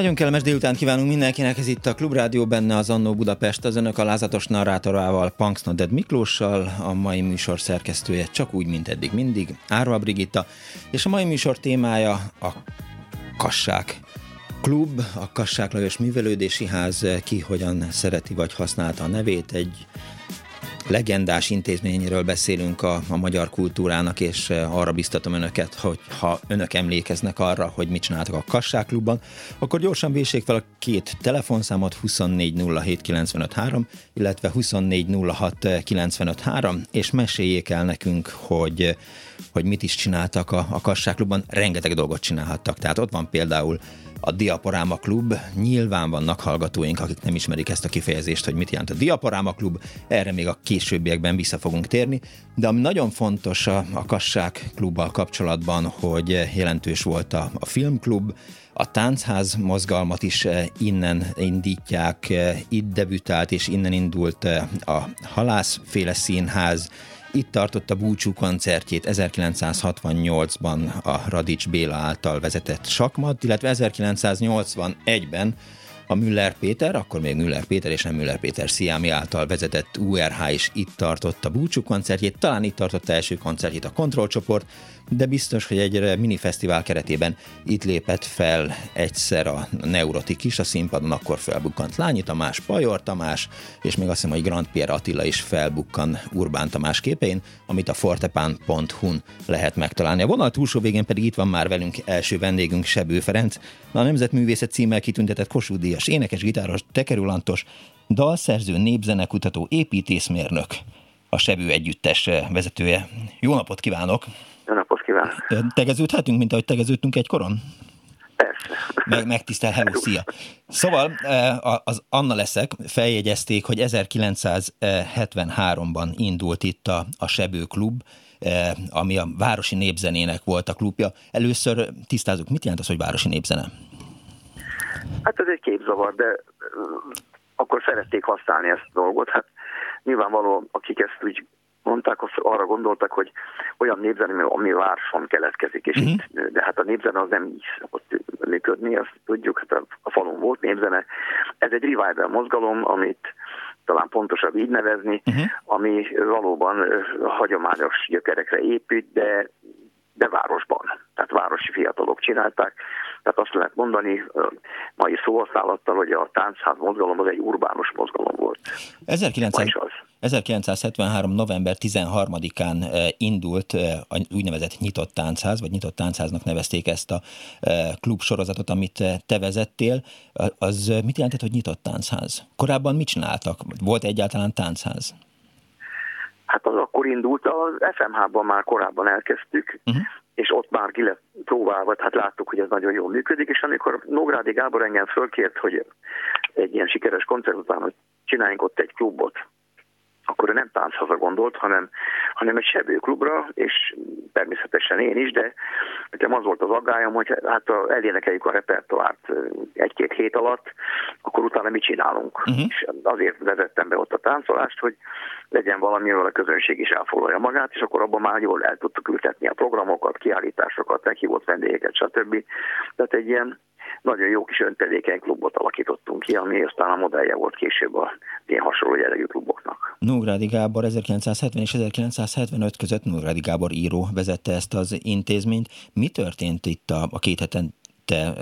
Nagyon kellemes délután kívánunk mindenkinek, ez itt a Klubrádió benne az Annó Budapest, az önök alázatos narrátorával, Punks Noded Miklóssal, a mai műsor szerkesztője csak úgy, mint eddig mindig, Árva Brigitta, és a mai műsor témája a Kassák Klub, a Kassák Lajos Művelődési Ház, ki hogyan szereti vagy használta a nevét, egy legendás intézményről beszélünk a, a magyar kultúrának, és eh, arra biztatom önöket, hogy ha önök emlékeznek arra, hogy mit csináltak a Kassák Klubban, akkor gyorsan vésék fel a két telefonszámot 2407953, illetve 2406953, és meséljék el nekünk, hogy, hogy mit is csináltak a, a Kassák Klubban. Rengeteg dolgot csinálhattak. Tehát ott van például a Diaporáma Klub. Nyilván vannak hallgatóink, akik nem ismerik ezt a kifejezést, hogy mit jelent a Diaporáma Klub, erre még a későbbiekben vissza fogunk térni, de ami nagyon fontos a, a Kassák Klubbal kapcsolatban, hogy jelentős volt a, a filmklub, a táncház mozgalmat is eh, innen indítják, eh, itt debütált és innen indult eh, a Halászféle Színház, itt tartott a búcsú koncertjét 1968-ban a Radics Béla által vezetett sakmat, illetve 1981-ben a Müller Péter, akkor még Müller Péter és nem Müller Péter Sziámi által vezetett URH is itt tartott a búcsú koncertjét, talán itt tartott első koncertjét a kontrollcsoport, de biztos, hogy egy mini fesztivál keretében itt lépett fel egyszer a Neurotik is a színpadon, akkor felbukkant Lányi Tamás, Pajor Tamás, és még azt hiszem, hogy Grand Pierre Attila is felbukkan Urbán Tamás képén, amit a fortepán.hu-n lehet megtalálni. A vonal túlsó végén pedig itt van már velünk első vendégünk Sebő Ferenc, a Nemzetművészet címmel kitüntetett Kossuth Díjas, énekes, gitáros, tekerülantos, dalszerző, népzenekutató, építészmérnök, a Sebő Együttes vezetője. Jó napot kívánok! Jó napot kívánok! Tegeződhetünk, mint ahogy tegeződtünk egykoron? Persze. Meg, megtisztel, hello, szia! Szóval az Anna leszek, feljegyezték, hogy 1973-ban indult itt a, a Sebő Klub, ami a Városi Népzenének volt a klubja. Először tisztázunk, mit jelent az, hogy Városi Népzene? Hát ez egy képzavar, de akkor szerették használni ezt a dolgot. Hát nyilvánvaló, akik ezt úgy mondták, azt arra gondoltak, hogy olyan népzene, ami városon keletkezik, és uh-huh. itt, de hát a népzene az nem így szokott működni, azt tudjuk, hát a, a falun volt népzene. Ez egy revival mozgalom, amit talán pontosabb így nevezni, uh-huh. ami valóban hagyományos gyökerekre épít, de de városban. Tehát városi fiatalok csinálták. Tehát azt lehet mondani mai szóhasználattal, hogy a táncház mozgalom az egy urbánus mozgalom volt. 1900, 1973. november 13-án indult a úgynevezett nyitott táncház, vagy nyitott táncháznak nevezték ezt a klub sorozatot, amit te vezettél. Az mit jelentett, hogy nyitott táncház? Korábban mit csináltak? Volt egyáltalán táncház? Hát az akkor indult, az FMH-ban már korábban elkezdtük, uh-huh. és ott már ki lett próbálva, hát láttuk, hogy ez nagyon jól működik, és amikor Nógrádi Gábor engem fölkért, hogy egy ilyen sikeres koncert után, hogy csináljunk ott egy klubot, akkor ő nem tánchaza gondolt, hanem, hanem egy sebőklubra, és természetesen én is, de nekem az volt az aggályom, hogy hát ha elénekeljük a repertoárt egy-két hét alatt, akkor utána mit csinálunk. Uh-huh. És azért vezettem be ott a táncolást, hogy legyen valami, ahol a közönség is elfoglalja magát, és akkor abban már jól el tudtuk ültetni a programokat, kiállításokat, meghívott vendégeket, stb. Tehát egy ilyen nagyon jó kis öntevékeny klubot alakítottunk ki, ami aztán a modellje volt később a ilyen hasonló jellegű kluboknak. Nógrádi Gábor 1970 és 1975 között Nógrádi Gábor író vezette ezt az intézményt. Mi történt itt a, a két heten te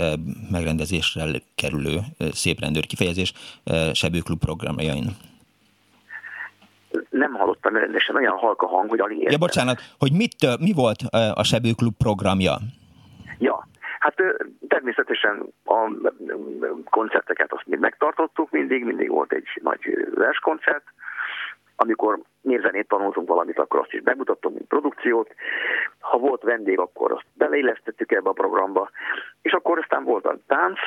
megrendezésre kerülő szép rendőr kifejezés Sebőklub programjain? nem hallottam rendesen, olyan halka hang, hogy alig értem. Ja, bocsánat, hogy mit, mi volt a Sebőklub programja? Ja, hát természetesen a koncerteket azt még megtartottuk mindig, mindig volt egy nagy verskoncert, amikor népzenét tanultunk valamit, akkor azt is bemutattunk, mint produkciót. Ha volt vendég, akkor azt beleillesztettük ebbe a programba. És akkor aztán volt a tánc,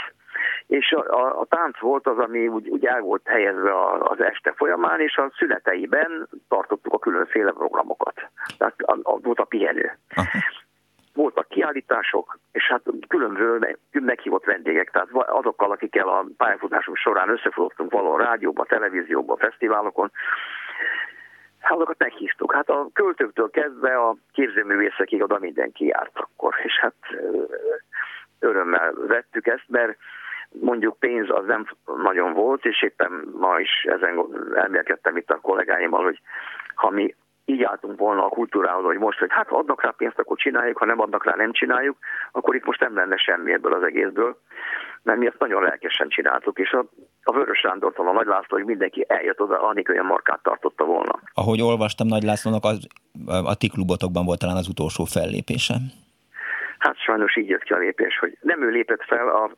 és a, a, a tánc volt az, ami úgy, úgy el volt helyezve az este folyamán, és a szüneteiben tartottuk a különféle programokat. Tehát a, a, volt a pihenő. Aha. Voltak kiállítások, és hát különböző meghívott vendégek, tehát azokkal, akikkel a pályafutásunk során összefutottunk való rádióban, televízióban, fesztiválokon, Hát azokat meghívtuk. Hát a költőktől kezdve a képzőművészekig oda mindenki járt akkor, és hát örömmel vettük ezt, mert mondjuk pénz az nem nagyon volt, és éppen ma is ezen elmélkedtem itt a kollégáimmal, hogy ha mi így álltunk volna a kultúrához, hogy most, hogy hát adnak rá pénzt, akkor csináljuk, ha nem adnak rá, nem csináljuk, akkor itt most nem lenne semmi ebből az egészből, mert mi ezt nagyon lelkesen csináltuk, és a, a Vörös Sándortól a Nagy László, hogy mindenki eljött oda, annik olyan markát tartotta volna. Ahogy olvastam, Nagy Lászlónak az, a ti klubotokban volt talán az utolsó fellépése. Hát sajnos így jött ki a lépés, hogy nem ő lépett fel, a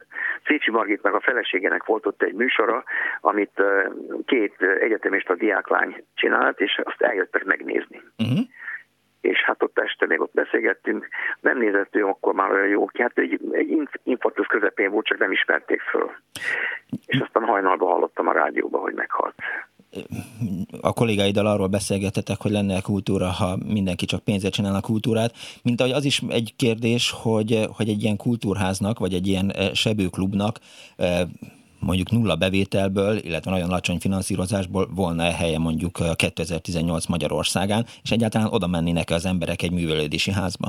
Szécsi Margitnak a feleségének volt ott egy műsora, amit két egyetemista diáklány csinált, és azt eljöttek megnézni. Uh-huh. És hát ott este még ott beszélgettünk, nem nézett ő akkor már olyan jó ki, hát egy, egy infarktus közepén volt, csak nem ismerték föl. És aztán hajnalban hallottam a rádióban, hogy meghalt a kollégáiddal arról beszélgetetek, hogy lenne kultúra, ha mindenki csak pénzért csinálna kultúrát, mint ahogy az is egy kérdés, hogy, hogy egy ilyen kultúrháznak, vagy egy ilyen eh, sebőklubnak eh, mondjuk nulla bevételből, illetve nagyon alacsony finanszírozásból volna -e helye mondjuk 2018 Magyarországán, és egyáltalán oda mennének az emberek egy művelődési házba?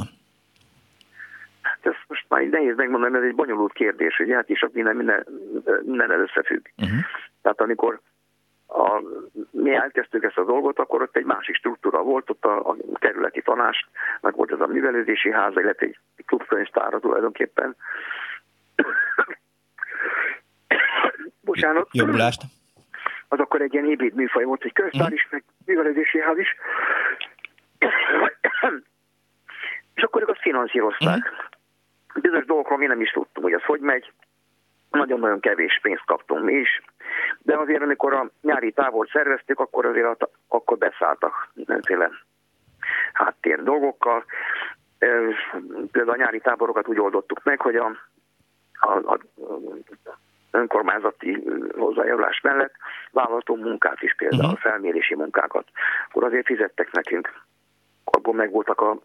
Hát ezt most már nehéz megmondani, ez egy bonyolult kérdés, hogy hát is minden, minden, minden összefügg. Uh-huh. Tehát amikor a, mi elkezdtük ezt a dolgot, akkor ott egy másik struktúra volt, ott a, a kerületi meg volt ez a művelődési háza, illetve egy, klubkönyvtára tulajdonképpen. Bocsánat. Jobbulást. Az akkor egy ilyen ébéd műfaj volt, egy könyvtár is, meg művelődési ház is. És akkor ők azt finanszírozták. Uh-huh. Bizonyos dolgokról mi nem is tudtunk, hogy az hogy megy. Nagyon-nagyon kevés pénzt kaptunk mi is de azért, amikor a nyári távol szerveztük, akkor azért akkor beszálltak mindenféle háttér dolgokkal. Például a nyári táborokat úgy oldottuk meg, hogy a, a, a önkormányzati hozzájárulás mellett vállaltunk munkát is, például uh-huh. felmérési munkákat. Akkor azért fizettek nekünk. Abból meg voltak a,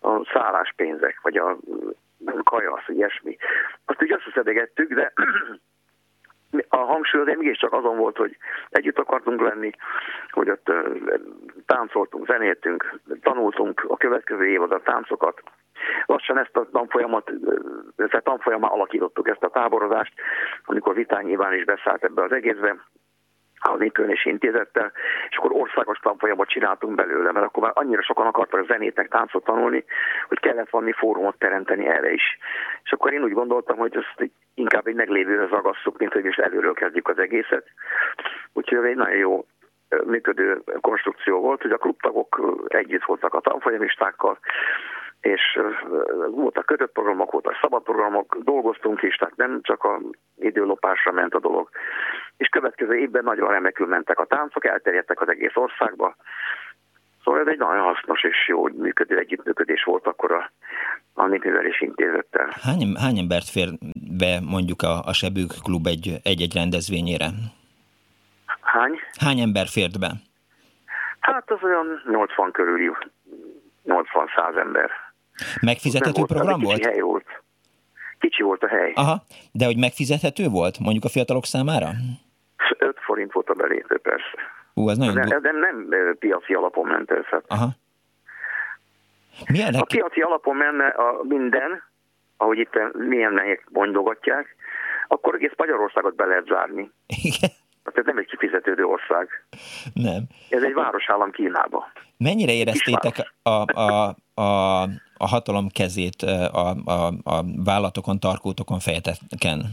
a szálláspénzek, vagy a kajasz, ilyesmi. Azt úgy összeszedegettük, de a hangsúly azért mégiscsak azon volt, hogy együtt akartunk lenni, hogy ott táncoltunk, zenéltünk, tanultunk a következő évad a táncokat. Lassan ezt a tanfolyamat, ezt a tanfolyamán alakítottuk ezt a táborozást, amikor Vitány Iván is beszállt ebbe az egészbe, a Népülnési Intézettel, és akkor országos tanfolyamot csináltunk belőle, mert akkor már annyira sokan akartak a zenét táncot tanulni, hogy kellett valami fórumot teremteni erre is. És akkor én úgy gondoltam, hogy ezt inkább egy meglévőhöz ragasszuk, mint hogy most előről kezdjük az egészet. Úgyhogy ez egy nagyon jó működő konstrukció volt, hogy a klubtagok együtt voltak a tanfolyamistákkal, és voltak kötött programok, voltak szabad programok, dolgoztunk is, tehát nem csak a időlopásra ment a dolog. Következő évben nagyon remekül mentek a táncok, elterjedtek az egész országba. Szóval ez egy nagyon hasznos és jó működő együttműködés volt akkor a, a Népművelési Intézettel. Hány, hány embert fér be mondjuk a, a Sebők Klub egy, egy-egy rendezvényére? Hány? Hány ember fért be? Hát az olyan 80 körüli, 80-100 ember. Megfizethető program volt? Kicsi hely volt. Kicsi volt a hely. Aha, de hogy megfizethető volt mondjuk a fiatalok számára? 5 forint volt a belépő, persze. Ú, ez nagyon... De, de nem piaci alapon ment. Hát. Aha. Milyen a piaci alapon menne a minden, ahogy itt milyen melyek mondogatják, akkor egész Magyarországot be lehet zárni. Igen. Hát ez nem egy kifizetődő ország. Nem. Ez egy városállam Kínába. Mennyire éreztétek a, a, a, a hatalom kezét a, a, a vállatokon, tarkótokon, fejeteken?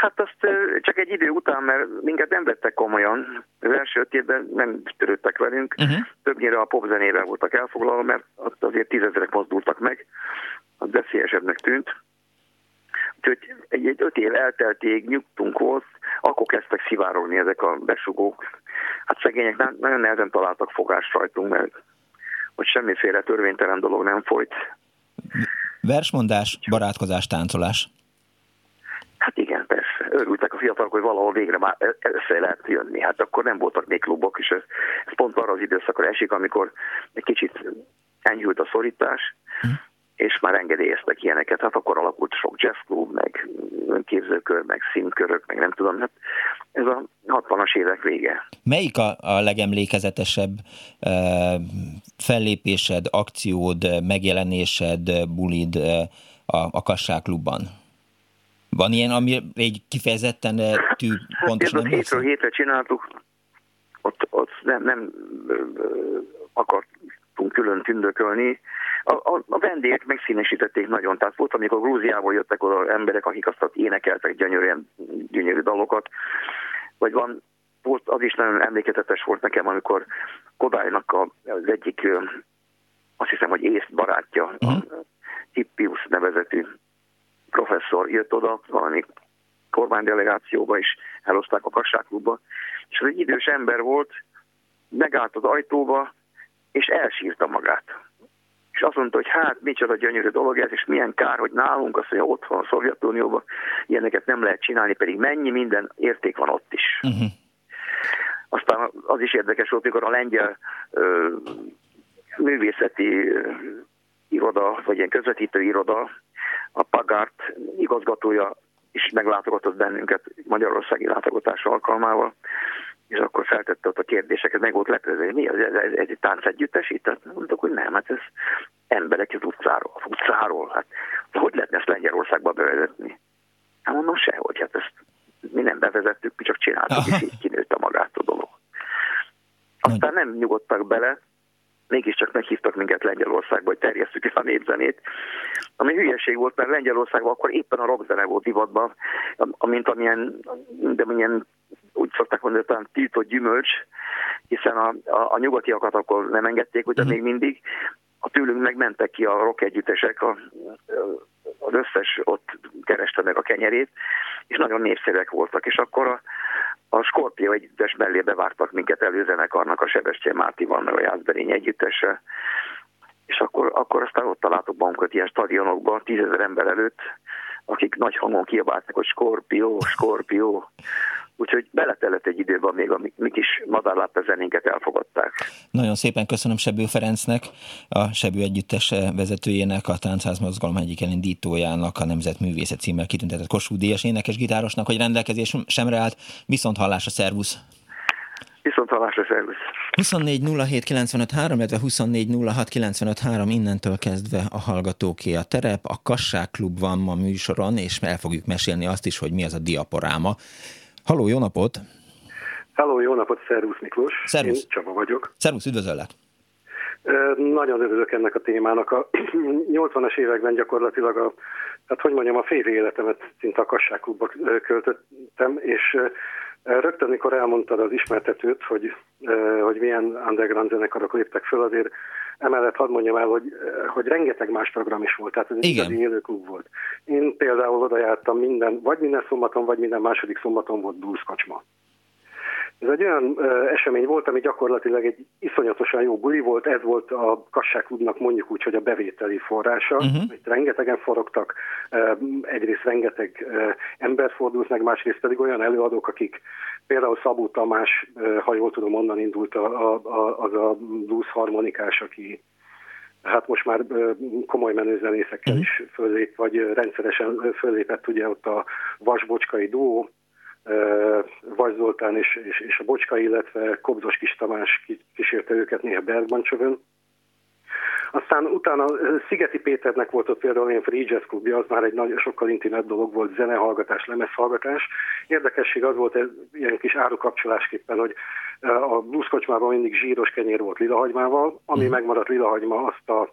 Hát azt csak egy idő után, mert minket nem vettek komolyan, Az első öt évben nem törődtek velünk, uh-huh. többnyire a popzenével voltak elfoglalva, mert ott azért tízezerek mozdultak meg, az veszélyesebbnek tűnt. Úgyhogy egy, egy öt év eltelték, nyugtunk volt, akkor kezdtek szivárogni ezek a besugók. Hát szegények nem, nagyon nehezen találtak fogást rajtunk, mert hogy semmiféle törvénytelen dolog nem folyt. Versmondás, barátkozás, táncolás. Hát igen, persze. Örültek a fiatalok, hogy valahol végre már össze lehet jönni. Hát akkor nem voltak még klubok, és ez, ez pont arra az időszakra esik, amikor egy kicsit enyhült a szorítás, hm és már engedélyeztek ilyeneket. Hát akkor alakult sok jazzklub, meg képzőkör, meg színkörök, meg nem tudom. Hát ez a 60-as évek vége. Melyik a, a legemlékezetesebb uh, fellépésed, akciód, megjelenésed, bulid uh, a, a Kassák Van ilyen, ami egy kifejezetten tű pontosan nem hétről hétre csináltuk, ott, ott nem, nem akartunk külön tündökölni, a, a, a vendégek megszínesítették nagyon. Tehát volt, amikor Grúziából jöttek oda emberek, akik azt énekeltek gyönyörűen, gyönyörű dalokat, vagy van, volt, az is nagyon emlékezetes volt nekem, amikor Kodálynak az egyik, azt hiszem, hogy észt barátja, uh-huh. Hippius nevezetű professzor jött oda, valami kormánydelegációba is elhozták a kassáklubba, és az egy idős ember volt, megállt az ajtóba, és elsírta magát és azt mondta, hogy hát micsoda gyönyörű dolog ez, és milyen kár, hogy nálunk azt mondja, ott van a Szovjetunióban, ilyeneket nem lehet csinálni, pedig mennyi minden érték van ott is. Uh-huh. Aztán az is érdekes volt, mikor a lengyel ö, művészeti ö, iroda, vagy ilyen közvetítő iroda, a Pagárt igazgatója is meglátogatott bennünket Magyarországi látogatás alkalmával, és akkor feltette ott a kérdéseket, meg volt lepőző, mi az, ez, ez, ez egy táncegyüttes itt? Mondtuk, hogy nem, hát ez emberek az utcáról, az utcáról, hát hogy lehetne ezt Lengyelországba bevezetni? Hát mondom, sehogy, hát ezt mi nem bevezettük, mi csak csináltuk, és így kinőtt a magát a dolog. Aztán nem nyugodtak bele, mégiscsak meghívtak minket Lengyelországba, hogy terjesztük a népzenét. Ami hülyeség volt, mert Lengyelországban akkor éppen a rockzene volt divatban, amint amilyen, de milyen úgy szokták mondani, talán tiltott gyümölcs, hiszen a, a, a nyugatiakat akkor nem engedték, ugye uh-huh. még mindig, a tőlünk megmentek ki a rock együttesek, a, az összes ott kereste meg a kenyerét, és nagyon népszerűek voltak, és akkor a, a Scorpio együttes mellé bevártak minket előzenekarnak a Sebestyén Mártival, meg a Jászberény együttese, és akkor, akkor aztán ott találtuk magunkat ilyen stadionokban, tízezer ember előtt, akik nagy hangon kiabáltak, hogy Scorpio, Scorpio, úgyhogy beletellett egy időben még a mi kis madárlátta zenénket elfogadták. Nagyon szépen köszönöm Sebő Ferencnek, a Sebő Együttes vezetőjének, a Táncház Mozgalom egyik elindítójának, a Nemzetművészet címmel kitüntetett Kossuth Díjas énekes gitárosnak, hogy rendelkezés semre állt. Viszont hallásra, szervusz! Viszont hallásra, szervusz! 24 07 95 3, illetve 24 06 95 3, innentől kezdve a hallgatóké a terep, a Kassák Klub van ma műsoron, és el fogjuk mesélni azt is, hogy mi az a diaporáma. Halló, jó napot! Halló, jó napot, szervusz Miklós! Szervusz! Én Csaba vagyok. Szervusz, üdvözöllek! Nagyon örülök ennek a témának. A 80-as években gyakorlatilag a, hát hogy mondjam, a fél életemet szinte a kassáklubba költöttem, és rögtön, mikor elmondtad az ismertetőt, hogy, hogy milyen underground zenekarok léptek föl, azért emellett hadd mondjam el, hogy, hogy rengeteg más program is volt, tehát ez egy igazi élőklub volt. Én például oda jártam minden, vagy minden szombaton, vagy minden második szombaton volt blues kacsma. Ez egy olyan ö, esemény volt, ami gyakorlatilag egy iszonyatosan jó buli volt, ez volt a kassáklubnak mondjuk úgy, hogy a bevételi forrása. Uh-huh. Itt rengetegen forogtak, ö, egyrészt rengeteg ö, ember fordult meg, másrészt pedig olyan előadók, akik például Szabó Tamás, ö, ha jól tudom, onnan indult a, a, a, az a blues harmonikás, aki hát most már komoly menőzenészekkel uh-huh. is föllép, vagy rendszeresen föllépett ugye ott a Vasbocskai duó, vagy Zoltán és, és, és a Bocska, illetve Kobzos Kis Tamás kísérte őket néha Bergman csövön. Aztán utána Szigeti Péternek volt ott például ilyen free jazz klubja, az már egy nagy, sokkal intimebb dolog volt, zenehallgatás, lemezhallgatás. Érdekesség az volt, ez ilyen kis árukapcsolásképpen, hogy a blueskocsmában mindig zsíros kenyér volt lilahagymával, ami mm. megmaradt lilahagyma, azt a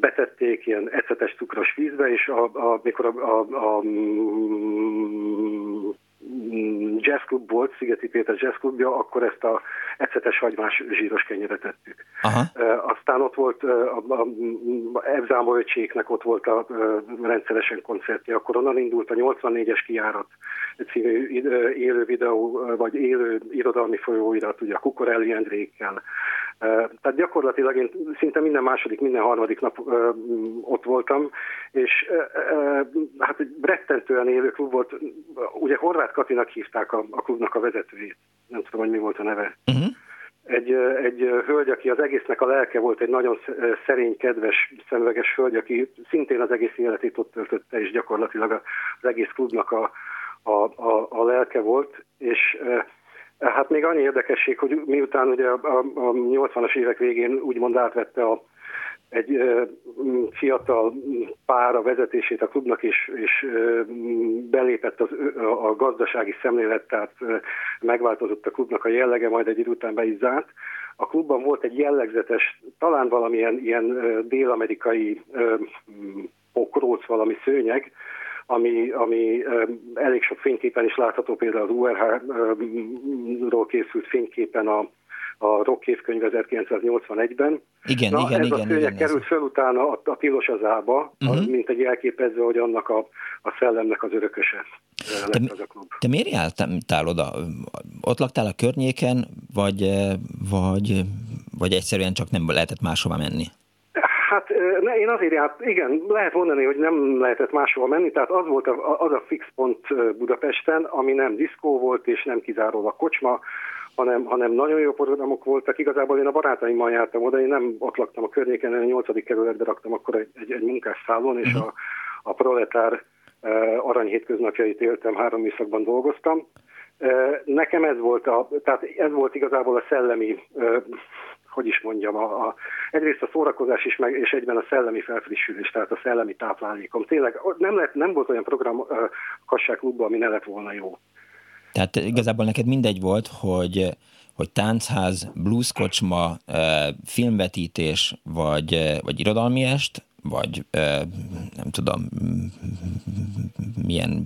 betették ilyen ecetes cukros vízbe, és a, a, mikor a, a, a jazzklub volt, Szigeti Péter jazzklubja, akkor ezt a ecetes hagymás zsíros kenyeret tettük. Aha. Aztán ott volt a, a, a Evzáma öcséknek ott volt a, a rendszeresen koncertje, akkor onnan indult a 84-es kiárat című élő videó, vagy élő irodalmi folyóirat, ugye a Kukorelli Endrékkel. Tehát gyakorlatilag én szinte minden második, minden harmadik nap ott voltam, és hát egy rettentően élő klub volt. Ugye Horváth Katinak hívták a, a klubnak a vezetőjét. Nem tudom, hogy mi volt a neve. Uh-huh. Egy, egy hölgy, aki az egésznek a lelke volt, egy nagyon szerény, kedves, szemüveges hölgy, aki szintén az egész életét ott töltötte, és gyakorlatilag az egész klubnak a, a, a, a lelke volt, és Hát még annyi érdekesség, hogy miután ugye a, a, a 80-as évek végén úgymond átvette a, egy ö, fiatal pár a vezetését a klubnak, és, és ö, belépett az, a, a gazdasági szemlélet, tehát ö, megváltozott a klubnak a jellege, majd egy idő után be is zárt. A klubban volt egy jellegzetes, talán valamilyen ilyen dél-amerikai pokróc, valami szőnyeg, ami, ami elég sok fényképen is látható, például az URH-ról készült fényképen a, a Rock évkönyv 1981-ben. Igen, Na, igen, ez igen. a igen, került föl utána a, a tilos az ába, uh-huh. mint egy jelképező, hogy annak a, a szellemnek az örököse lett te, az a klub. Te miért jártál oda? Ott laktál a környéken, vagy, vagy, vagy egyszerűen csak nem lehetett máshova menni? Hát ne, én azért járt, igen, lehet mondani, hogy nem lehetett máshol menni, tehát az volt a, az a fix pont Budapesten, ami nem diszkó volt, és nem kizárólag kocsma, hanem, hanem nagyon jó programok voltak. Igazából én a barátaimmal jártam oda, én nem ott laktam a környéken, én a nyolcadik kerületbe raktam akkor egy, egy, egy munkásszállón, és a, a proletár arany hétköznapjait éltem, három műszakban dolgoztam. Nekem ez volt, a, tehát ez volt igazából a szellemi hogy is mondjam, a, a, egyrészt a szórakozás is, meg, és egyben a szellemi felfrissülés, tehát a szellemi táplálékom. Tényleg nem, lett, nem volt olyan program a Kasság ami ne lett volna jó. Tehát igazából neked mindegy volt, hogy, hogy táncház, blueskocsma, filmvetítés, vagy, vagy irodalmi est, vagy nem tudom, milyen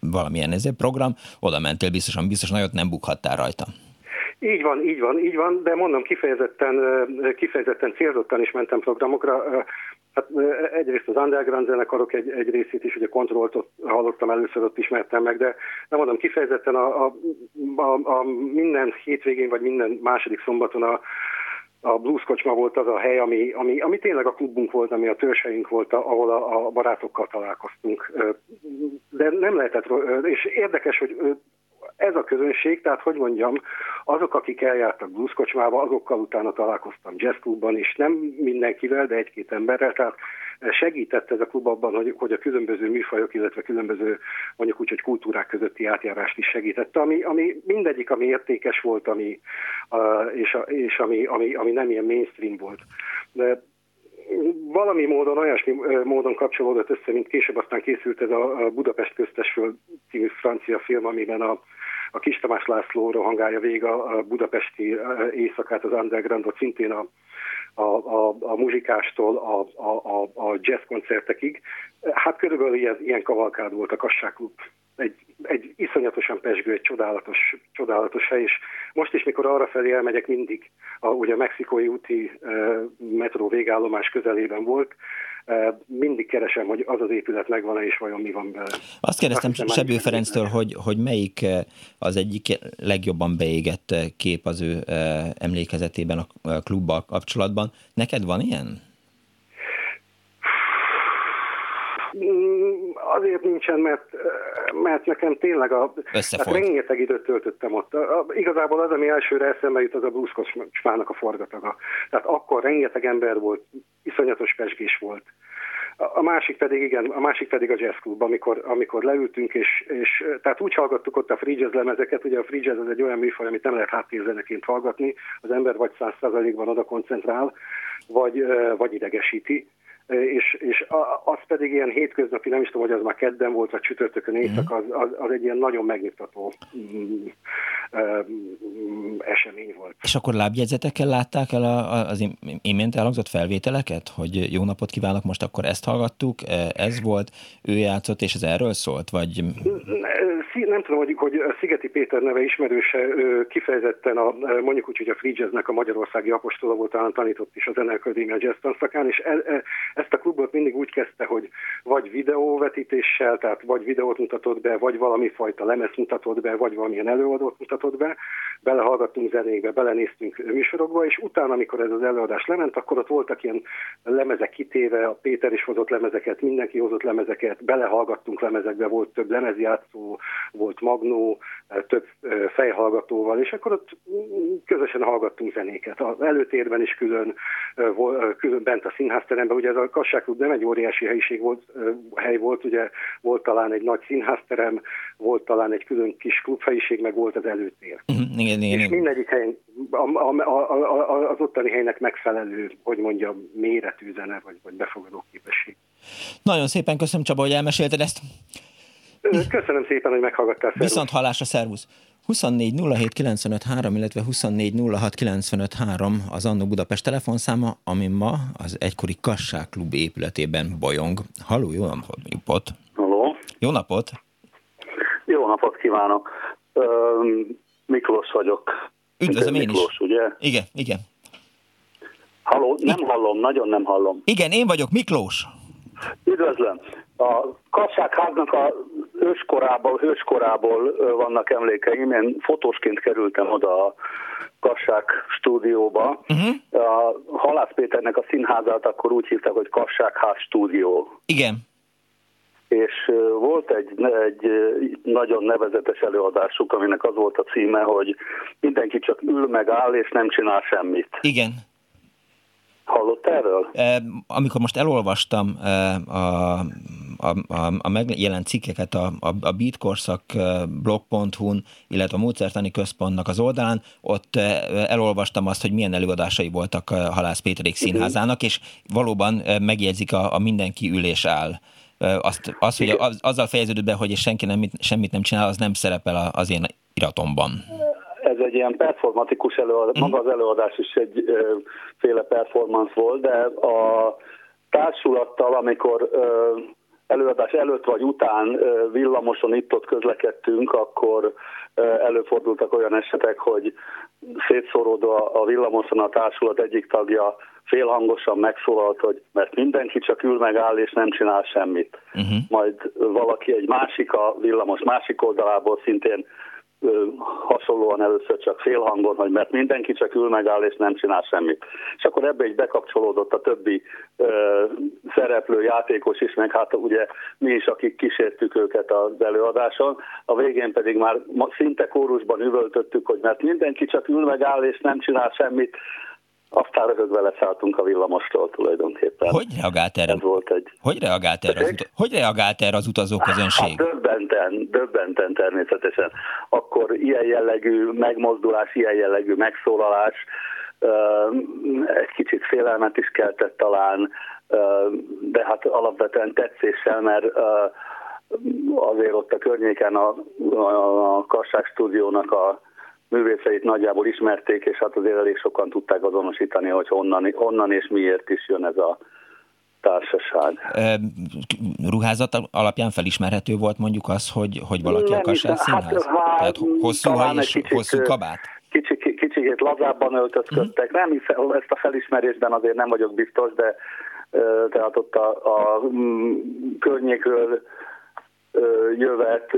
valamilyen ezért program, oda mentél biztosan, biztos nagyot nem bukhattál rajta. Így van, így van, így van, de mondom kifejezetten, kifejezetten célzottan is mentem programokra. Hát egyrészt az underground zenekarok egy, egy részét is, ugye kontroltot hallottam először, ott ismertem meg, de nem mondom kifejezetten a, a, a, a minden hétvégén vagy minden második szombaton a, a Blues Kocsma volt az a hely, ami, ami, ami tényleg a klubunk volt, ami a törzseink volt, ahol a, a barátokkal találkoztunk. De nem lehetett, és érdekes, hogy ez a közönség, tehát hogy mondjam, azok, akik eljártak blueskocsmába, azokkal utána találkoztam jazzklubban is, nem mindenkivel, de egy-két emberrel, tehát segített ez a klub abban, hogy, hogy a különböző műfajok, illetve különböző mondjuk úgy, hogy kultúrák közötti átjárást is segítette, ami, ami mindegyik, ami értékes volt, ami, és, és ami, ami, ami nem ilyen mainstream volt. De valami módon, olyasmi módon kapcsolódott össze, mint később aztán készült ez a Budapest köztesről című francia film, amiben a a Kis Tamás László rohangálja vég a budapesti éjszakát, az undergroundot, szintén a, a, a, a muzsikástól a, a, a jazz koncertekig. Hát körülbelül ilyen, ilyen kavalkád volt a Kassáklub. Egy, egy iszonyatosan pesgő, egy csodálatos, csodálatos hely, és most is, mikor arra felé elmegyek, mindig a, ugye a mexikói úti e, metró végállomás közelében volt, mindig keresem, hogy az az épület megvan-e, és vajon mi van bele. Azt kérdeztem Azt Sebő Ferenctől, hogy, hogy melyik az egyik legjobban beégett kép az ő emlékezetében a klubbal kapcsolatban. Neked van ilyen? Mm, azért nincsen, mert, mert nekem tényleg a, hát rengeteg időt töltöttem ott. A, a, igazából az, ami elsőre eszembe jut, az a Bruce a forgataga. Tehát akkor rengeteg ember volt, iszonyatos pesgés volt. A másik pedig, igen, a másik pedig a jazz klub, amikor, amikor leültünk, és, és tehát úgy hallgattuk ott a free jazz lemezeket, ugye a free jazz az egy olyan műfaj, amit nem lehet háttérzeneként hallgatni, az ember vagy száz százalékban oda koncentrál, vagy, vagy idegesíti és, és az pedig ilyen hétköznapi, nem is tudom, hogy az már kedden volt, vagy csütörtökön mhm. éjszaka, az, az, az egy ilyen nagyon megnyugtató mm, mm, esemény volt. És akkor lábjegyzetekkel látták el az imént elhangzott felvételeket, hogy jó napot kívánok, most akkor ezt hallgattuk, ez volt, ő játszott, és ez erről szólt, vagy... nem tudom, hogy, hogy Szigeti Péter neve ismerőse kifejezetten a, mondjuk úgy, hogy a free jazznek a magyarországi apostola volt, talán tanított is az Zenelködémia jazz tanszakán, és e, e, ezt a klubot mindig úgy kezdte, hogy vagy videóvetítéssel, tehát vagy videót mutatott be, vagy valami fajta lemez mutatott be, vagy valamilyen előadót mutatott be, belehallgattunk zenékbe, belenéztünk műsorokba, és utána, amikor ez az előadás lement, akkor ott voltak ilyen lemezek kitéve, a Péter is hozott lemezeket, mindenki hozott lemezeket, belehallgattunk lemezekbe, volt több lemezjátszó, volt magnó, több fejhallgatóval, és akkor ott közösen hallgattunk zenéket. Az előtérben is külön, külön bent a színházteremben, ugye ez a Kassáklub nem egy óriási helyiség volt, hely volt, ugye volt talán egy nagy színházterem, volt talán egy külön kis klubhelyiség, meg volt az előtér. Uh-huh, igen, igen, és mindegyik helyen a, a, a, az ottani helynek megfelelő, hogy mondjam, méretű zene, vagy, vagy befogadó képesség. Nagyon szépen köszönöm Csaba, hogy elmesélted ezt. Köszönöm szépen, hogy meghallgattál. Szervusz. Viszont hallásra, szervusz! 24 illetve 24 az Annó Budapest telefonszáma, ami ma az egykori Kassák Klub épületében bolyong. Halló, jó napot! Halló! Jó napot! Jó napot kívánok! Miklós vagyok. Üdvözlöm én Miklós, is. ugye? Igen, igen. Halló, nem hallom, nagyon nem hallom. Igen, én vagyok, Miklós. Üdvözlöm. A Kasságháznak a őskorából, hőskorából vannak emlékeim. Én fotósként kerültem oda a Kassák stúdióba. Uh-huh. A Halász Péternek a színházát akkor úgy hívták, hogy Kasságház stúdió. Igen. És volt egy, egy nagyon nevezetes előadásuk, aminek az volt a címe, hogy mindenki csak ül meg áll, és nem csinál semmit. Igen. Hallott erről? Amikor most elolvastam a, a, a, a megjelent cikkeket a, a, a Beatkorszak blog.hu-n, illetve a Módszertani Központnak az oldalán, ott elolvastam azt, hogy milyen előadásai voltak Halász Péterék mhm. színházának, és valóban megjegyzik a, a mindenki ülés áll. Azt, az, hogy az, azzal fejeződött be, hogy senki nem, semmit nem csinál, az nem szerepel az én iratomban ez egy ilyen performatikus előadás, mm. maga az előadás is egy ö, féle performance volt, de a társulattal, amikor előadás előtt vagy után villamoson itt-ott közlekedtünk, akkor előfordultak olyan esetek, hogy szétszorodva a villamoson a társulat egyik tagja félhangosan megszólalt, hogy mert mindenki csak ül meg áll és nem csinál semmit. Uh-huh. Majd valaki egy másik a villamos másik oldalából szintén hasonlóan először csak félhangon, hogy mert mindenki csak ül megáll és nem csinál semmit. És akkor ebbe egy bekapcsolódott a többi ö, szereplő, játékos is, meg hát ugye mi is, akik kísértük őket az előadáson. A végén pedig már szinte kórusban üvöltöttük, hogy mert mindenki csak ül megáll és nem csinál semmit, aztán röhögve leszálltunk a villamostól tulajdonképpen. Hogy reagált erre? Ez volt egy... Hogy reagált erre az, ut- hogy reagált erre az utazóközönség? Hát döbbenten, döbbenten természetesen. Akkor ilyen jellegű megmozdulás, ilyen jellegű megszólalás egy kicsit félelmet is keltett talán, de hát alapvetően tetszéssel, mert azért ott a környéken a, a, a Kassák stúdiónak a művészeit nagyjából ismerték, és hát azért elég sokan tudták azonosítani, hogy honnan, honnan és miért is jön ez a társaság. E, ruházat alapján felismerhető volt mondjuk az, hogy, hogy valaki Nem, a Kassás hát, színház? Hát, Tehát hosszú haj és kicsit, hosszú kabát? Kicsit, kicsit lazábban öltözködtek. Mm. Nem hiszem, ezt a felismerésben azért nem vagyok biztos, de tehát ott a, a környékről jövet,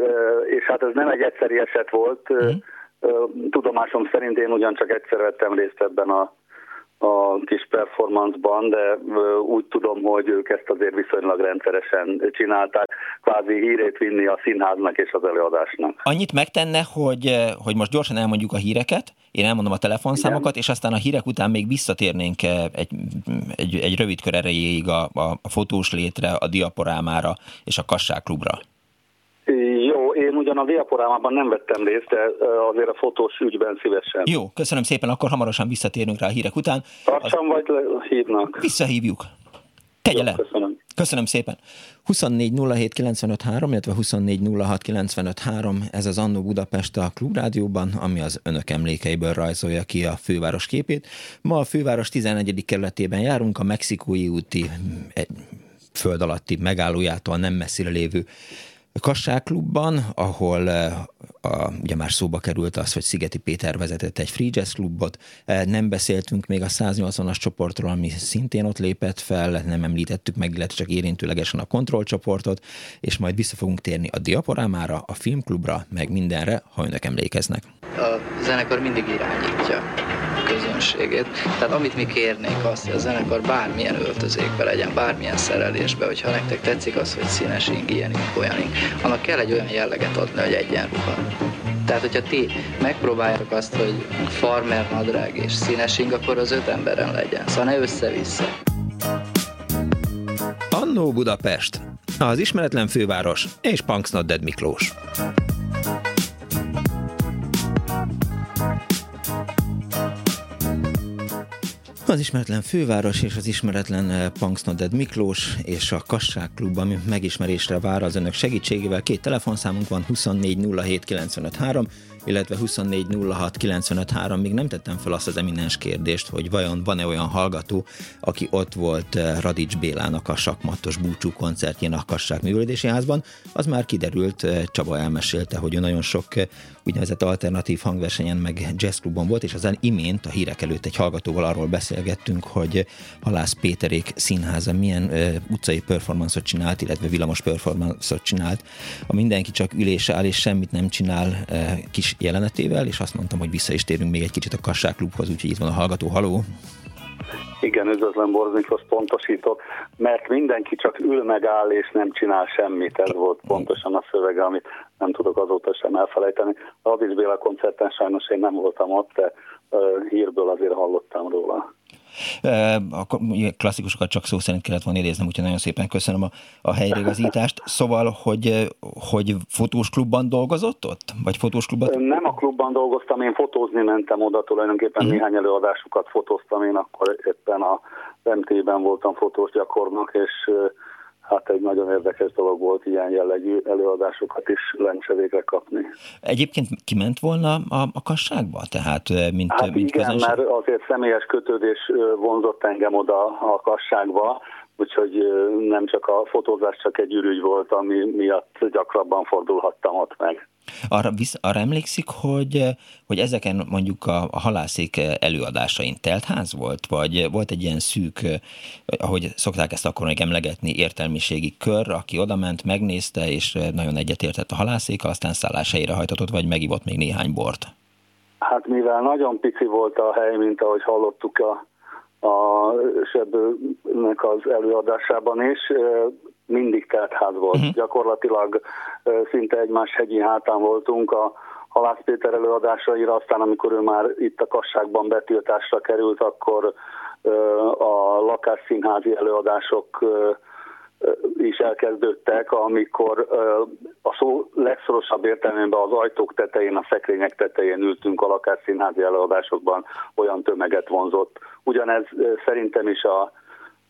és hát ez nem egy egyszeri eset volt, mm Tudomásom szerint én ugyancsak egyszer vettem részt ebben a, a kis performanceban, de úgy tudom, hogy ők ezt azért viszonylag rendszeresen csinálták, kvázi hírét vinni a színháznak és az előadásnak. Annyit megtenne, hogy, hogy most gyorsan elmondjuk a híreket, én elmondom a telefonszámokat, Igen. és aztán a hírek után még visszatérnénk egy, egy, egy rövid kör erejéig a, a, a fotós létre, a diaporámára és a Kassák klubra. Jó, a diaporámában nem vettem részt, de azért a fotós ügyben szívesen. Jó, köszönöm szépen, akkor hamarosan visszatérünk rá a hírek után. Tartsam, Az... vagy le, hívnak? Visszahívjuk. Tegye Jó, le. Köszönöm. Köszönöm szépen. 24 07 illetve 24 ez az Annó Budapest a Klubrádióban, ami az önök emlékeiből rajzolja ki a főváros képét. Ma a főváros 11. kerületében járunk, a Mexikói úti föld alatti megállójától nem messzire lévő Kassáklubban, ahol a, ugye már szóba került az, hogy Szigeti Péter vezetett egy free jazz klubot, nem beszéltünk még a 180-as csoportról, ami szintén ott lépett fel, nem említettük meg, illetve csak érintőlegesen a kontrollcsoportot, és majd vissza fogunk térni a diaporámára, a filmklubra, meg mindenre, ha önök emlékeznek. A zenekar mindig irányítja közönségét. Tehát amit mi kérnénk azt, hogy a zenekar bármilyen öltözékbe legyen, bármilyen szerelésbe, hogyha nektek tetszik az, hogy színes ing, ilyen ing, olyan ing, annak kell egy olyan jelleget adni, hogy egyenruha. Tehát, hogyha ti megpróbáljátok azt, hogy farmer nadrág és színes ing, akkor az öt emberen legyen. Szóval ne össze-vissza. Annó Budapest, az ismeretlen főváros és Punks Dead Miklós. Az ismeretlen főváros és az ismeretlen eh, Punksnoded Miklós és a Kassák Klub, ami megismerésre vár az önök segítségével. Két telefonszámunk van, 2407953, illetve 2406953. Még nem tettem fel azt az eminens kérdést, hogy vajon van-e olyan hallgató, aki ott volt eh, Radics Bélának a sakmatos búcsú koncertjén a Kassák Művelődési Házban. Az már kiderült, eh, Csaba elmesélte, hogy ő nagyon sok úgynevezett alternatív hangversenyen, meg jazzklubon volt, és aztán imént a hírek előtt egy hallgatóval arról beszélgettünk, hogy Halász Péterék színháza milyen utcai performanszot csinált, illetve villamos performanszot csinált, a mindenki csak ülése áll és semmit nem csinál kis jelenetével, és azt mondtam, hogy vissza is térünk még egy kicsit a Kassák klubhoz, úgyhogy itt van a hallgató. Haló! Igen, üdvözlöm Borznikhoz pontosítok, mert mindenki csak ül megáll és nem csinál semmit, ez volt pontosan a szövege, amit nem tudok azóta sem elfelejteni. A Béla koncerten sajnos én nem voltam ott, de hírből azért hallottam róla. A klasszikusokat csak szó szerint kellett volna idéznem, úgyhogy nagyon szépen köszönöm a, a helyreigazítást. Szóval, hogy, hogy fotós klubban dolgozott ott? Vagy fotós klubban? Nem a klubban dolgoztam, én fotózni mentem oda, tulajdonképpen mm. néhány előadásukat fotóztam, én akkor éppen a MT-ben voltam fotós gyakornok, és hát egy nagyon érdekes dolog volt ilyen jellegű előadásokat is lencsevékre kapni. Egyébként kiment volna a, a kasságba? Tehát, mint, hát mint igen, közönség? mert azért személyes kötődés vonzott engem oda a kasságba, úgyhogy nem csak a fotózás csak egy ürügy volt, ami miatt gyakrabban fordulhattam ott meg. Arra, visz, arra emlékszik, hogy, hogy ezeken mondjuk a, a halászék előadásain teltház volt, vagy volt egy ilyen szűk, ahogy szokták ezt akkor még emlegetni, értelmiségi kör, aki odament, megnézte, és nagyon egyetértett a halászékkal, aztán szálláshelyre hajtatott, vagy megivott még néhány bort? Hát mivel nagyon pici volt a hely, mint ahogy hallottuk a a Sebőnek az előadásában is, mindig teltház volt. Uh-huh. Gyakorlatilag szinte egymás hegyi hátán voltunk a Halász Péter előadásaira, aztán amikor ő már itt a kasságban betiltásra került, akkor a lakásszínházi előadások is elkezdődtek, amikor a szó legszorosabb értelmében az ajtók tetején, a szekrények tetején ültünk a lakásszínházi előadásokban, olyan tömeget vonzott. Ugyanez szerintem is a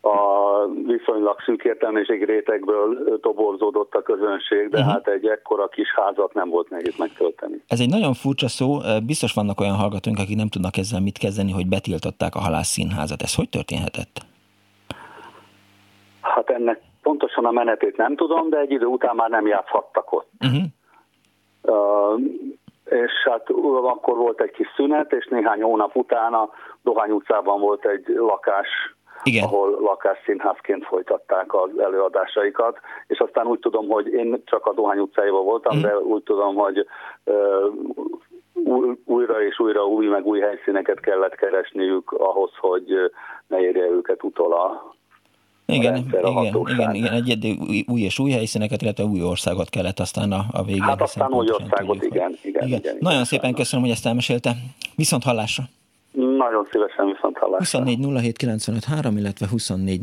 a viszonylag szűk értelmiség rétegből toborzódott a közönség, de uh-huh. hát egy ekkora kis házat nem volt nehéz megtölteni. Ez egy nagyon furcsa szó, biztos vannak olyan hallgatóink, akik nem tudnak ezzel mit kezdeni, hogy betiltották a halászszínházat. Ez hogy történhetett? Hát ennek pontosan a menetét nem tudom, de egy idő után már nem játszhattak ott. Uh-huh. Uh, és hát akkor volt egy kis szünet, és néhány hónap után a Dohány utcában volt egy lakás, igen. ahol lakásszínházként folytatták az előadásaikat, és aztán úgy tudom, hogy én csak a Dohány utcájában voltam, mm. de úgy tudom, hogy újra és újra új meg új helyszíneket kellett keresniük ahhoz, hogy ne érje őket utol a igen, igen, igen, igen, egy új és új helyszíneket, illetve új országot kellett aztán a, a végén. Hát aztán új országot, igen, igen, igen, igen. Nagyon igen, szépen köszönöm, hogy ezt elmesélte. Viszont hallásra! Nagyon szívesen hallásra. 24 illetve 24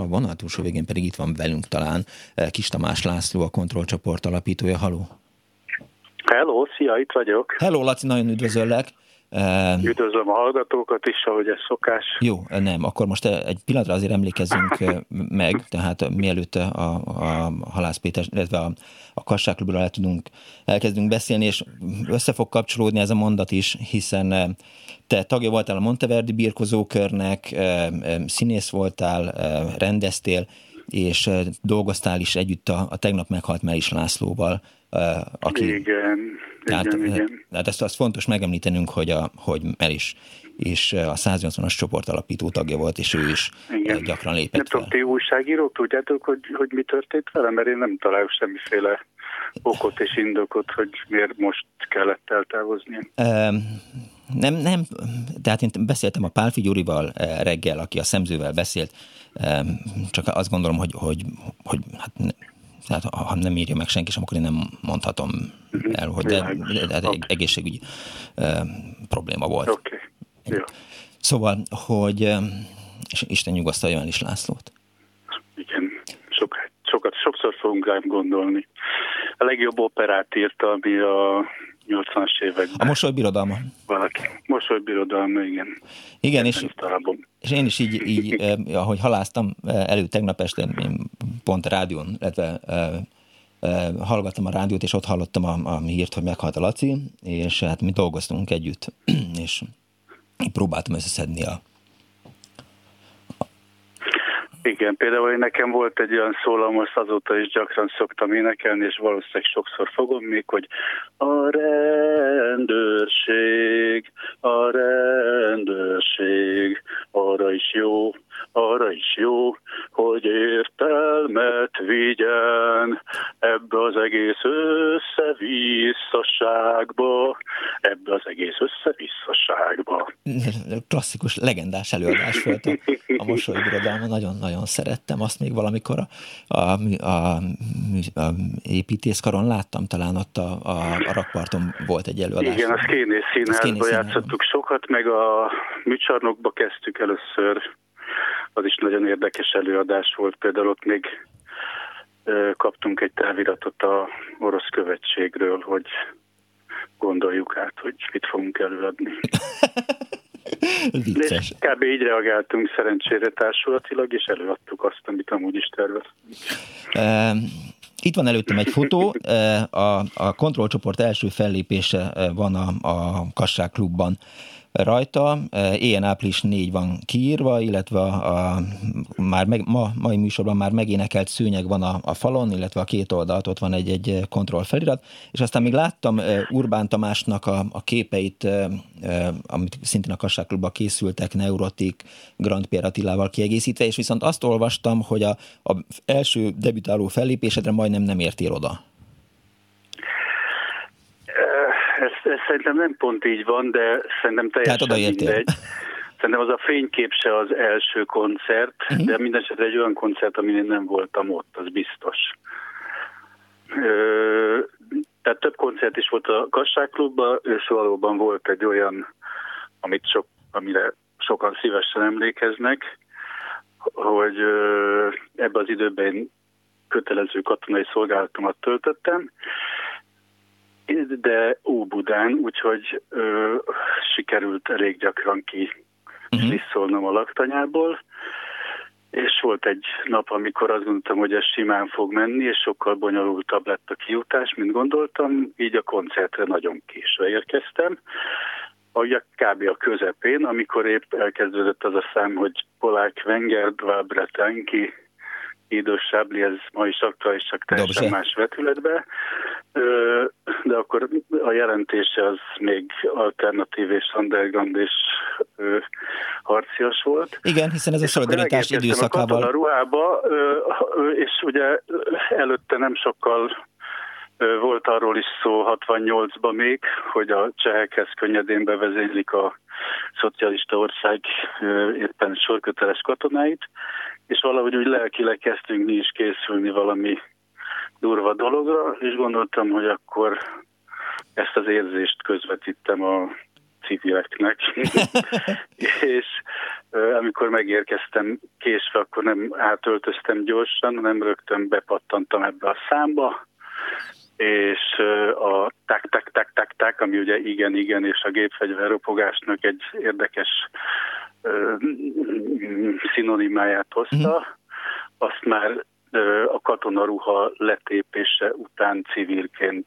a vonal túlsó végén pedig itt van velünk talán eh, Kis Tamás László, a kontrollcsoport alapítója. Haló! Hello, szia, itt vagyok. Hello, Laci, nagyon üdvözöllek. Üdvözlöm a hallgatókat is, ahogy ez szokás. Jó, nem, akkor most egy pillanatra azért emlékezzünk meg, tehát mielőtt a, a Halász Péter, illetve a, a Kassáklubról el tudunk, elkezdünk beszélni, és össze fog kapcsolódni ez a mondat is, hiszen te tagja voltál a Monteverdi birkozókörnek, színész voltál, rendeztél, és dolgoztál is együtt a, a tegnap meghalt Melis Lászlóval, aki... Igen, tehát, igen, igen. Tehát ezt azt fontos megemlítenünk, hogy, a, hogy Melis és a 180-as csoport alapító tagja volt, és ő is Igen. gyakran lépett Nem tudom, ti újságírók tudjátok, hogy, hogy mi történt vele? Mert én nem találok semmiféle okot és indokot, hogy miért most kellett eltávozni. Nem, nem, tehát én beszéltem a Pálfi Gyurival reggel, aki a szemzővel beszélt, csak azt gondolom, hogy, hogy, hogy hát tehát ha nem írja meg senki sem, akkor én nem mondhatom el, hogy de, de, de, de egészségügyi probléma volt. Okay. Jó. Szóval, hogy és Isten nyugasztalja el is Lászlót. Igen, sokat, sokat, sokszor fogunk rám gondolni. A legjobb operát írta, ami a 80-as években. A mosolybirodalma. Valaki. Mosolybirodalma, igen. Igen, és, és én is így, így eh, ahogy haláztam eh, elő tegnap este, én pont a rádión, illetve eh, eh, hallgattam a rádiót, és ott hallottam a, a hírt, hogy meghalt a Laci, és hát mi dolgoztunk együtt, és próbáltam összeszedni a, igen, például én nekem volt egy olyan szólam, azt azóta is gyakran szoktam énekelni, és valószínűleg sokszor fogom még, hogy a rendőrség, a rendőrség, arra is jó, arra is jó, hogy értelmet vigyen ebbe az egész összevisszaságba, ebbe az egész összevisszaságba. Klasszikus, legendás előadás volt a, mosolybirodalma, nagyon-nagyon szerettem, azt még valamikor a, a, a, a építészkaron láttam, talán ott a, a, a rakparton volt egy előadás. Igen, a Szkénész színházba játszottuk sokat, meg a műcsarnokba kezdtük először az is nagyon érdekes előadás volt. Például ott még kaptunk egy táviratot a orosz követségről, hogy gondoljuk át, hogy mit fogunk előadni. Vicces. De kb. így reagáltunk szerencsére társulatilag, és előadtuk azt, amit amúgy is terveztünk. Itt van előttem egy fotó, a, a kontrollcsoport első fellépése van a, a Kassák klubban rajta. Ilyen április 4 van kiírva, illetve a, a már meg, ma, mai műsorban már megénekelt szőnyeg van a, a falon, illetve a két oldalt ott van egy, egy kontroll felirat, és aztán még láttam Urbán Tamásnak a, a képeit, amit szintén a Kassáklubban készültek, Neurotik, Grand Pierre Attilával kiegészítve, és viszont azt olvastam, hogy a, a első debütáló fellépésedre majdnem nem értél oda. Ez, ez szerintem nem pont így van, de szerintem teljesen mindegy. Szerintem az a fénykép se az első koncert, uh-huh. de minden esetre egy olyan koncert, amin én nem voltam ott, az biztos. Ö, tehát több koncert is volt a Kasságklubban, és valóban volt egy olyan, amit sok, amire sokan szívesen emlékeznek, hogy ö, ebben az időben én kötelező katonai szolgálatomat töltöttem, de Óbudán, úgyhogy ö, sikerült elég gyakran ki visszolnom a laktanyából, és volt egy nap, amikor azt gondoltam, hogy ez simán fog menni, és sokkal bonyolultabb lett a kijutás, mint gondoltam, így a koncertre nagyon késve érkeztem. A kb. a közepén, amikor épp elkezdődött az a szám, hogy Polák Wenger, Dvábretenki, Idos Sábli, ez ma is aktuális, csak teljesen Dobze. más vetületbe. De akkor a jelentése az még alternatív és underground és harcias volt. Igen, hiszen ez a szolidaritás időszakában. A ruhába, és ugye előtte nem sokkal volt arról is szó 68-ban még, hogy a csehekhez könnyedén bevezénylik a szocialista ország éppen sorköteles katonáit, és valahogy úgy lelkileg kezdtünk mi is készülni valami durva dologra, és gondoltam, hogy akkor ezt az érzést közvetítem a civileknek. és amikor megérkeztem késve, akkor nem átöltöztem gyorsan, hanem rögtön bepattantam ebbe a számba, és a tak tak tak tak tak, ami ugye igen, igen, és a gépfegyverropogásnak egy érdekes szinonimáját hozta, uh-huh. azt már a katonaruha letépése után civilként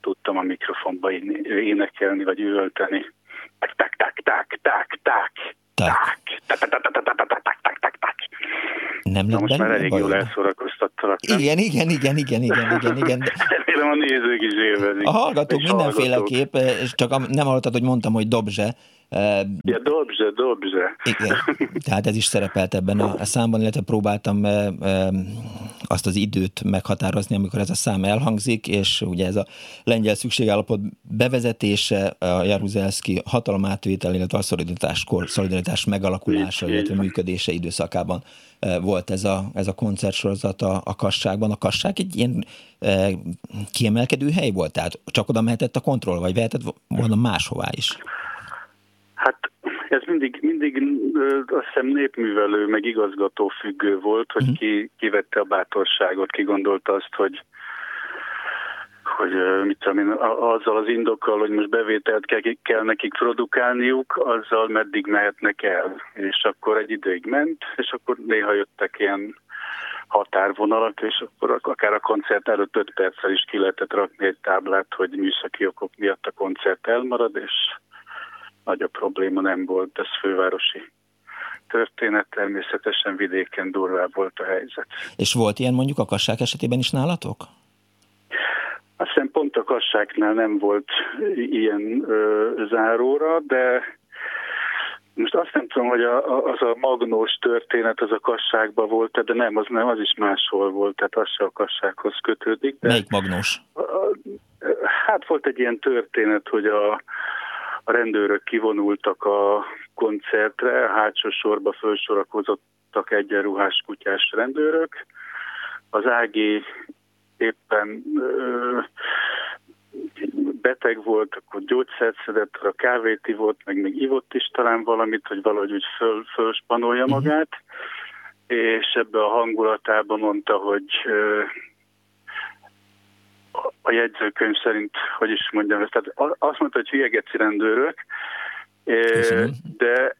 tudtam a mikrofonba énekelni, vagy üvölteni. Tak, tak, tak, tak, tak, tak, tak, tak, tak, tak, tak, tak, tak. Nem lett most már elég jól elszórakoztattalak. Igen, igen, igen, igen, igen, igen, igen. Remélem a nézők is élvezik. A hallgatók mindenféleképp, és csak nem hallottad, hogy mondtam, hogy dobzse, Ja, dobze, dobze. Igen, tehát ez is szerepelt ebben a számban, illetve próbáltam azt az időt meghatározni, amikor ez a szám elhangzik, és ugye ez a lengyel szükségállapot bevezetése, a Jaruzelszki hatalomátvétel, illetve a szolidaritáskor, szolidaritás megalakulása, illetve működése időszakában volt ez a, ez a koncertsorozat a, a kasságban. A kasság egy ilyen e, kiemelkedő hely volt, tehát csak oda mehetett a kontroll, vagy vehetett volna máshová is? Hát ez mindig, mindig azt hiszem népművelő, meg igazgató függő volt, hogy mhm. ki, ki vette a bátorságot, ki gondolta azt, hogy hogy mit tudom én, azzal az indokkal, hogy most bevételt kell, kell nekik produkálniuk, azzal meddig mehetnek el. És akkor egy időig ment, és akkor néha jöttek ilyen határvonalak, és akkor akár a koncert előtt 5 perccel is ki lehetett rakni egy táblát, hogy műszaki okok miatt a koncert elmarad, és nagyobb probléma nem volt, ez fővárosi történet, természetesen vidéken durvább volt a helyzet. És volt ilyen mondjuk a kassák esetében is nálatok? Azt hiszem pont a kassáknál nem volt ilyen ö, záróra, de most azt nem tudom, hogy a, a, az a magnós történet az a kasságban volt, de nem, az nem, az is máshol volt, tehát az se a kassághoz kötődik. De, Melyik magnós? Hát volt egy ilyen történet, hogy a, a rendőrök kivonultak a koncertre, hátsó sorba felsorakozottak egyenruhás kutyás rendőrök. Az Ági éppen ö, beteg volt, akkor gyógyszert szedett, a kávét ivott, meg még ivott is talán valamit, hogy valahogy úgy föl, fölspanolja mhm. magát, és ebbe a hangulatában mondta, hogy a jegyzőkönyv szerint, hogy is mondjam ezt, tehát azt mondta, hogy hülye rendőrök, de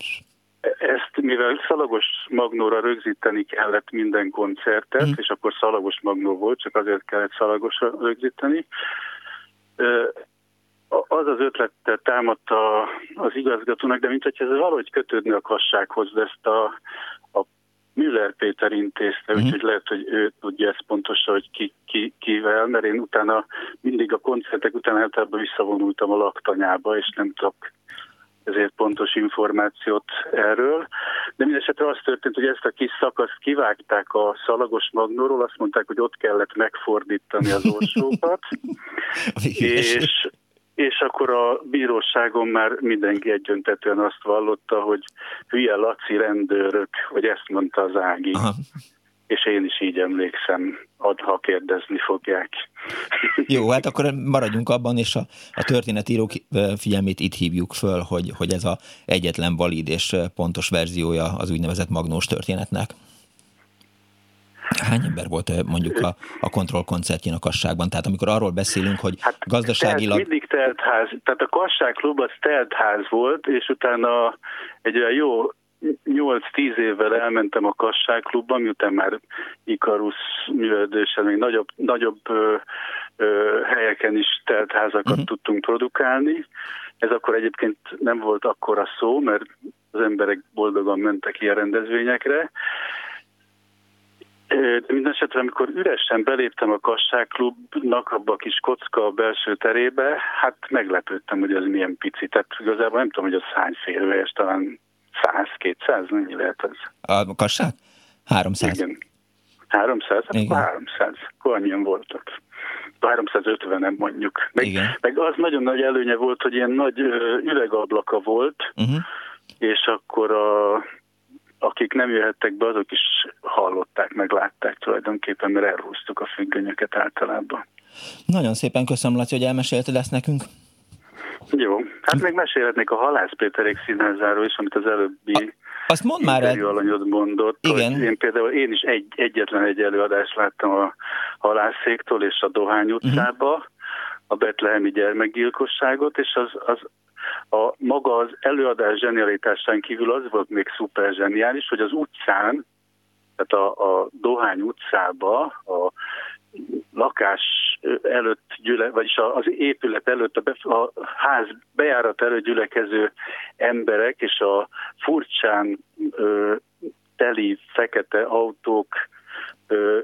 ezt, mivel szalagos magnóra rögzíteni kellett minden koncertet, mm. és akkor szalagos magnó volt, csak azért kellett szalagosra rögzíteni, az az ötlettel támadta az igazgatónak, de mint hogyha ez valahogy kötődne a kassághoz, de ezt a Müller Péter intézte, uh-huh. úgyhogy lehet, hogy ő tudja ezt pontosan, hogy ki, ki, kivel, mert én utána mindig a koncertek után általában visszavonultam a laktanyába, és nem tudok ezért pontos információt erről. De mindesetre az történt, hogy ezt a kis szakaszt kivágták a szalagos magnóról, azt mondták, hogy ott kellett megfordítani az orsókat, és és akkor a bíróságon már mindenki egyöntetően azt vallotta, hogy hülye Laci rendőrök, hogy ezt mondta az Ági. Aha. És én is így emlékszem, ad, ha kérdezni fogják. Jó, hát akkor maradjunk abban, és a, a történetírók figyelmét itt hívjuk föl, hogy, hogy ez a egyetlen valid és pontos verziója az úgynevezett magnós történetnek. Hány ember volt mondjuk a, a kontroll koncertjén a kasságban? Tehát amikor arról beszélünk, hogy hát gazdaságilag... mindig teltház, tehát a kasságklub az teltház volt, és utána egy olyan jó 8-10 évvel elmentem a kasságklubba, miután már Ikarus művelődésen még nagyobb, nagyobb ö, ö, helyeken is teltházakat uh-huh. tudtunk produkálni. Ez akkor egyébként nem volt akkora szó, mert az emberek boldogan mentek ilyen rendezvényekre, de minden esetre, amikor üresen beléptem a kasságklubnak abba a kis kocka a belső terébe, hát meglepődtem, hogy ez milyen pici. Tehát igazából nem tudom, hogy az hány férőhelyes, talán 100-200, mennyi lehet ez? A kasság? 300. Igen. 300? Hát Igen. 300. Akkor annyian voltak. 350 mondjuk. Meg, Igen. meg az nagyon nagy előnye volt, hogy ilyen nagy üvegablaka volt, uh-huh. és akkor a akik nem jöhettek be, azok is hallották, meg látták tulajdonképpen, mert elhúztuk a függönyöket általában. Nagyon szépen köszönöm, Laci, hogy elmesélted ezt nekünk. Jó, hát még mesélhetnék a Halász Péterék színházáról is, amit az előbbi a, azt mond már el... alanyod mondott. Igen. Hogy én például én is egy, egyetlen egy előadást láttam a Halászéktól és a Dohány mhm. utcába, uh-huh. a betlehemi gyermekgyilkosságot, és az, az a maga az előadás zsenialitásán kívül az volt még szuper zseniális, hogy az utcán, tehát a, a Dohány utcába, a lakás előtt, gyüle, vagyis az épület előtt, a, a ház bejárat előtt gyülekező emberek és a furcsán ö, teli fekete autók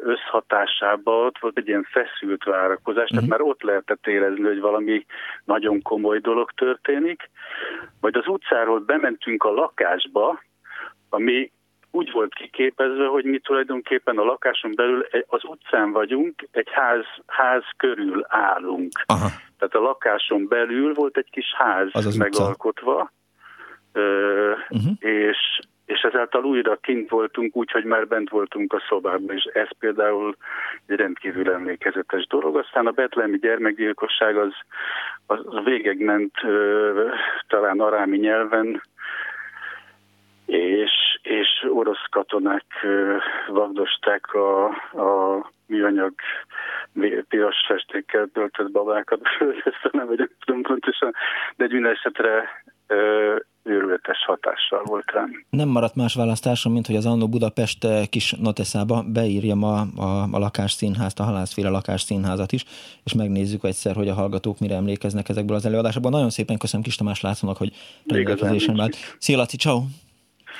összhatásába ott volt egy ilyen feszült várakozás, uh-huh. tehát mhm. már ott lehetett érezni, hogy valami nagyon komoly dolog történik. Majd az utcáról bementünk a lakásba, ami úgy volt kiképezve, hogy mi tulajdonképpen a lakáson belül az utcán vagyunk, egy ház, ház körül állunk. Aha. Tehát a lakáson belül volt egy kis ház az az megalkotva, ö, uh-huh. és, és ezáltal újra kint voltunk, úgyhogy már bent voltunk a szobában, és ez például egy rendkívül emlékezetes dolog. Aztán a betlemi gyermekgyilkosság az, az végig ment ö, talán arámi nyelven, és, és orosz katonák vagdosták a, a műanyag piros festékkel töltött babákat, ezt nem vagyok tudom pontosan, de egy minden esetre őrületes hatással volt rám. Nem maradt más választásom, mint hogy az Annó Budapest kis noteszába beírjam a, a, a lakásszínházt, a halászféle lakásszínházat is, és megnézzük egyszer, hogy a hallgatók mire emlékeznek ezekből az előadásokból. Nagyon szépen köszönöm Kis Tamás Lászlónak, hogy rendelkezésem vált. Szia Laci, ciao.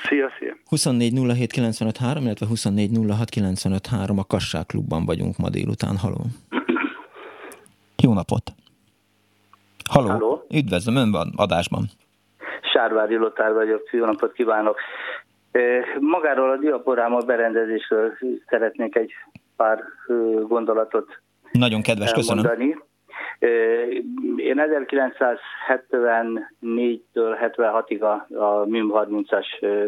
Szia, szia! 24 illetve 24 a Kassák klubban vagyunk ma délután. Haló! Jó napot! Haló! Halló. Üdvözlöm, ön van adásban. Sárvári Lotár vagyok, jó napot kívánok! Magáról a diaporáma berendezésről szeretnék egy pár gondolatot Nagyon kedves, elmondani. köszönöm. Én 1974-től 76-ig a, a MIM 30-as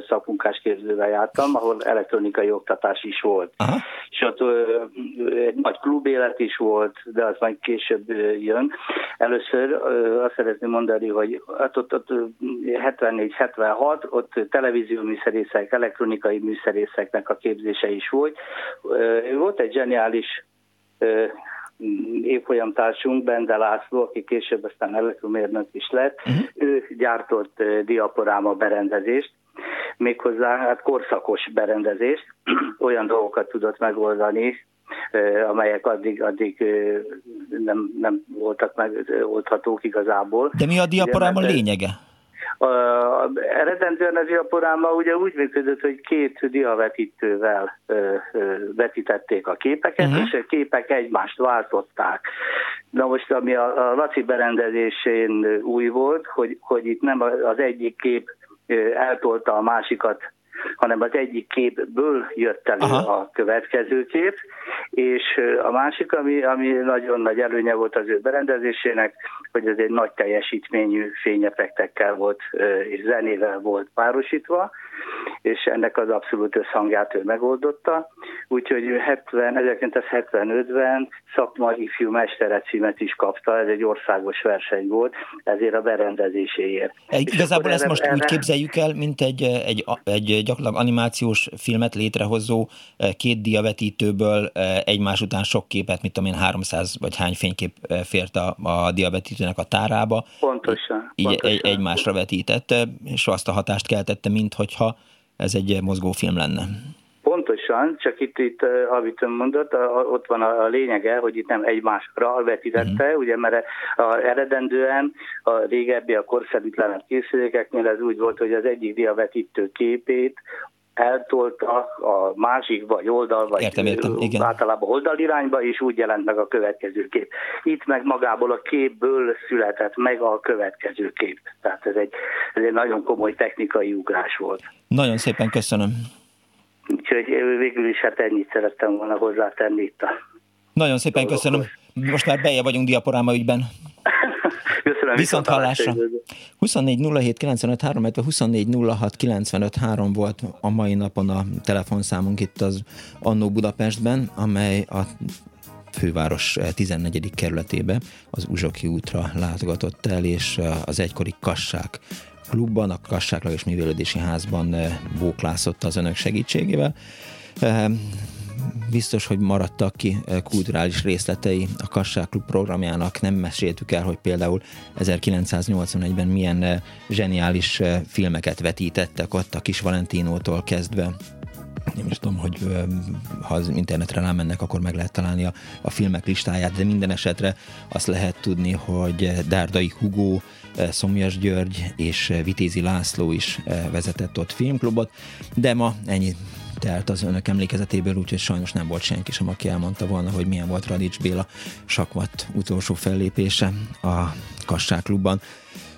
szakmunkás képzővel jártam, ahol elektronikai oktatás is volt. Aha. És ott egy nagy klubélet is volt, de az majd később jön. Először azt szeretném mondani, hogy hát ott, ott 74-76, ott televízió műszerészek, elektronikai műszerészeknek a képzése is volt. Volt egy zseniális évfolyamtársunk, Bende László, aki később aztán elektromérnök is lett, uh-huh. ő gyártott diaporáma berendezést, méghozzá hát korszakos berendezést, olyan dolgokat tudott megoldani, amelyek addig, addig nem, nem voltak megoldhatók igazából. De mi a diaporáma lényege? A, eredendően a diaporáma ugye úgy működött, hogy két diavetítővel ö, ö, vetítették a képeket, uh-huh. és a képek egymást váltották. Na most, ami a, a Laci berendezésén új volt, hogy, hogy itt nem az egyik kép eltolta a másikat hanem az egyik képből jött elő Aha. a következő kép, és a másik, ami, ami nagyon nagy előnye volt az ő berendezésének, hogy ez egy nagy teljesítményű fényefektekkel volt és zenével volt párosítva, és ennek az abszolút összhangját ő megoldotta, úgyhogy 70, 1975-ben szakmai ifjú mestere címet is kapta, ez egy országos verseny volt, ezért a berendezéséért. Egy, igazából ezt most erre... úgy képzeljük el, mint egy, egy, egy gyakorlatilag animációs filmet létrehozó két diavetítőből egymás után sok képet, mit tudom én, 300 vagy hány fénykép fért a, a diavetítőnek a tárába. Pontosan. Így pontosan. Egy, egymásra vetítette, és azt a hatást keltette, mint hogyha ez egy mozgófilm lenne. Pontosan, csak itt, itt amit ön mondott, ott van a, a lényege, hogy itt nem egymásra vetítette, uh-huh. ugye, mert a, eredendően a régebbi, a korszerűtlenebb készülékeknél ez úgy volt, hogy az egyik diavetítő képét eltolta a másik vagy oldal, vagy értem, értem, igen. általában oldalirányba, és úgy jelent meg a következő kép. Itt meg magából a képből született meg a következő kép. Tehát ez egy, ez egy nagyon komoly technikai ugrás volt. Nagyon szépen köszönöm. Úgyhogy végül is hát ennyit szerettem volna hozzátenni itt a Nagyon szépen köszönöm. Most már beje vagyunk diaporáma ügyben. Köszönöm. Viszont hallásra. 24 07 95 3, 24 06 95 3 volt a mai napon a telefonszámunk itt az Annó Budapestben, amely a főváros 14. kerületébe, az Uzsoki útra látogatott el, és az egykori Kassák klubban, a Kassáklag és Művelődési Házban bóklászott az önök segítségével biztos, hogy maradtak ki eh, kulturális részletei a Kassák Klub programjának. Nem meséltük el, hogy például 1981-ben milyen eh, zseniális eh, filmeket vetítettek ott a Kis Valentinótól kezdve. Nem is tudom, hogy ha az internetre rámennek, akkor meg lehet találni a, a filmek listáját, de minden esetre azt lehet tudni, hogy Dárdai Hugó, Szomjas György és Vitézi László is vezetett ott filmklubot, de ma ennyi telt az önök emlékezetéből, úgyhogy sajnos nem volt senki sem, aki elmondta volna, hogy milyen volt Radics Béla sakvat utolsó fellépése a Kassák klubban.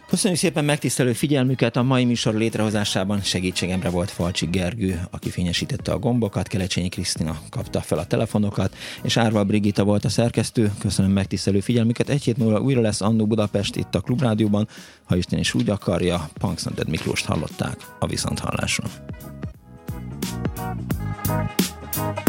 Köszönjük szépen megtisztelő figyelmüket. A mai műsor létrehozásában segítségemre volt Falcsik Gergő, aki fényesítette a gombokat, Kelecsényi Krisztina kapta fel a telefonokat, és Árva Brigitta volt a szerkesztő. Köszönöm megtisztelő figyelmüket. Egy hét múlva újra lesz Annó Budapest itt a Klubrádióban. Ha Isten is úgy akarja, Punks Miklóst hallották a Viszonthallásra. Música